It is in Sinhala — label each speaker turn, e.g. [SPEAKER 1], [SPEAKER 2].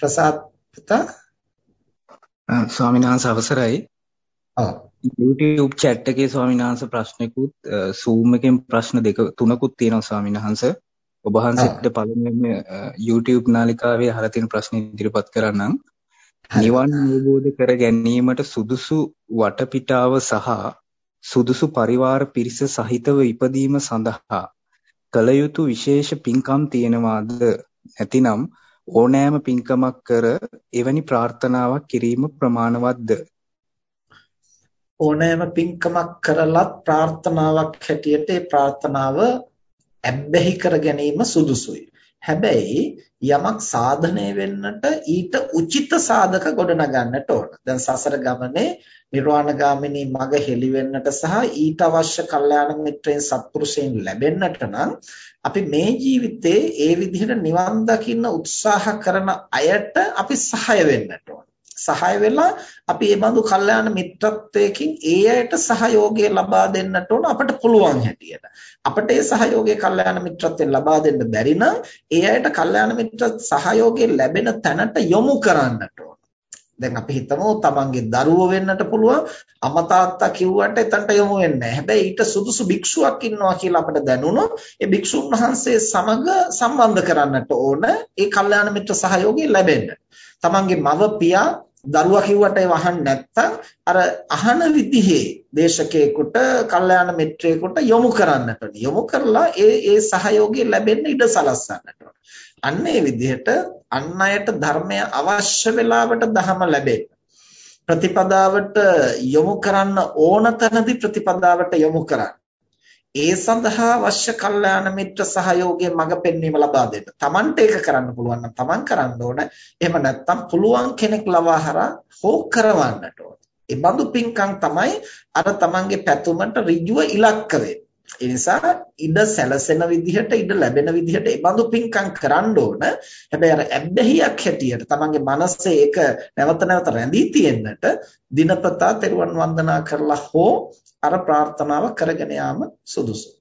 [SPEAKER 1] ප්‍රසාද් පුතා
[SPEAKER 2] ස්වාමීන් වහන්සේ අවසරයි.
[SPEAKER 1] ඔව්.
[SPEAKER 2] YouTube chat එකේ ස්වාමීන් වහන්සේ ප්‍රශ්නකුත් Zoom එකෙන් ප්‍රශ්න දෙක තුනකුත් තියෙනවා ස්වාමීන් වහන්සේ. ඔබ වහන්සේට පළමුවෙන්ම YouTube නාලිකාවේ අහලා තියෙන ප්‍රශ්න ඉදිරිපත් කරන්නම්. නිවන් අවබෝධ කර ගැනීමට සුදුසු වටපිටාව සහ සුදුසු පරිවාර පිරිස සහිතව ඉපදීම සඳහා කළ යුතු විශේෂ පින්කම් තියෙනවාද නැතිනම් ඕනෑම පින්කමක් කර එවැනි ප්‍රාර්ථනාවක් කිරීම ප්‍රමාණවත්ද
[SPEAKER 1] ඕනෑම පින්කමක් කරලත් ප්‍රාර්ථනාවක් හැටියට ඒ ප්‍රාර්ථනාව ඇබ්බැහි කර ගැනීම සුදුසුයි. හැබැයි යමක් සාධනය වෙන්නට ඊට උචිත සාධක ගොඩනගන්නට ඕන. දැන් සසර ගමනේ නිර්වාණගාමිනී මඟ හෙළි වෙන්නට සහ ඊට අවශ්‍ය කල්යාණ මිත්‍රයන් සත්පුරුෂයන් ලැබෙන්නට නම් අපි මේ ජීවිතේ ඒ විදිහට නිවන් දකින්න උත්සාහ කරන අයට අපි සහාය වෙන්නට ඕන. සහාය වෙලා අපි මේ බඳු කල්යාණ මිත්‍රත්වයකින් ඒ අයට සහයෝගය ලබා දෙන්නට ඕන අපට පුළුවන් හැටියට. අපට ඒ සහයෝගය කල්යාණ මිත්‍රත්වයෙන් ලබා දෙන්න බැරි නම් ඒ අයට කල්යාණ මිත්‍ර සහයෝගය ලැබෙන තැනට යොමු කරන්නට ඕන. දැන් අපි හිතමු තමන්ගේ දරුවෝ වෙන්නට පුළුවන් අමතාත්තා කිව්වට එතනට යොමු වෙන්නේ නැහැ. හැබැයි ඊට සුදුසු භික්ෂුවක් ඉන්නවා කියලා අපිට දැනුණොත් ඒ භික්ෂුන් වහන්සේ සමග සම්බන්ධ කරන්නට ඕන ඒ කල්යාණ මිත්‍ර සහයෝගය ලැබෙන්න. තමන්ගේ මව පියා දරුවා කිව්වට ඒව අහන්න නැත්තම් අර අහන විදිහේ දේශකයෙකුට කල්යාණ මිත්‍රයෙකුට යොමු කරන්නට යොමු කරලා ඒ ඒ සහයෝගය ලැබෙන්න ඉඩ සලස්වන්නට අන්න ඒ විදිහට අන් අයට ධර්මය අවශ්‍ය වෙලාවට ධම ලැබෙන්න. ප්‍රතිපදාවට යොමු කරන්න ඕන තැනදී ප්‍රතිපදාවට යොමු කරන්න. ඒ සඳහා අවශ්‍ය කල්යාණ මිත්‍ර සහයෝගය මඟ පෙන්වීම ලබා දෙන්න. Tamanට ඒක කරන්න පුළුවන් නම් Taman කරන්න ඕන. එහෙම නැත්නම් පුළුවන් කෙනෙක් ලවා හරහා හෝ කරවන්නට ඕන. ඒ බඳු පින්කම් තමයි අර Tamanගේ පැතුමට ඍජුව ඉලක්ක වෙන්නේ. ඒ නිසා ඉඩ සැලසෙන විදිහට ඉඩ ලැබෙන විදිහට ඒ බඳු පින්කම් කරන්න ඕන. හැබැයි අර ඇබ්බැහියක් හැටියට තමන්ගේ මනසේ ඒක නැවත නැවත රැඳී තියෙන්නට දිනපතා තෙරුවන් වන්දනා කරලා හෝ අර ප්‍රාර්ථනාව කරගෙන යාම සුදුසුයි.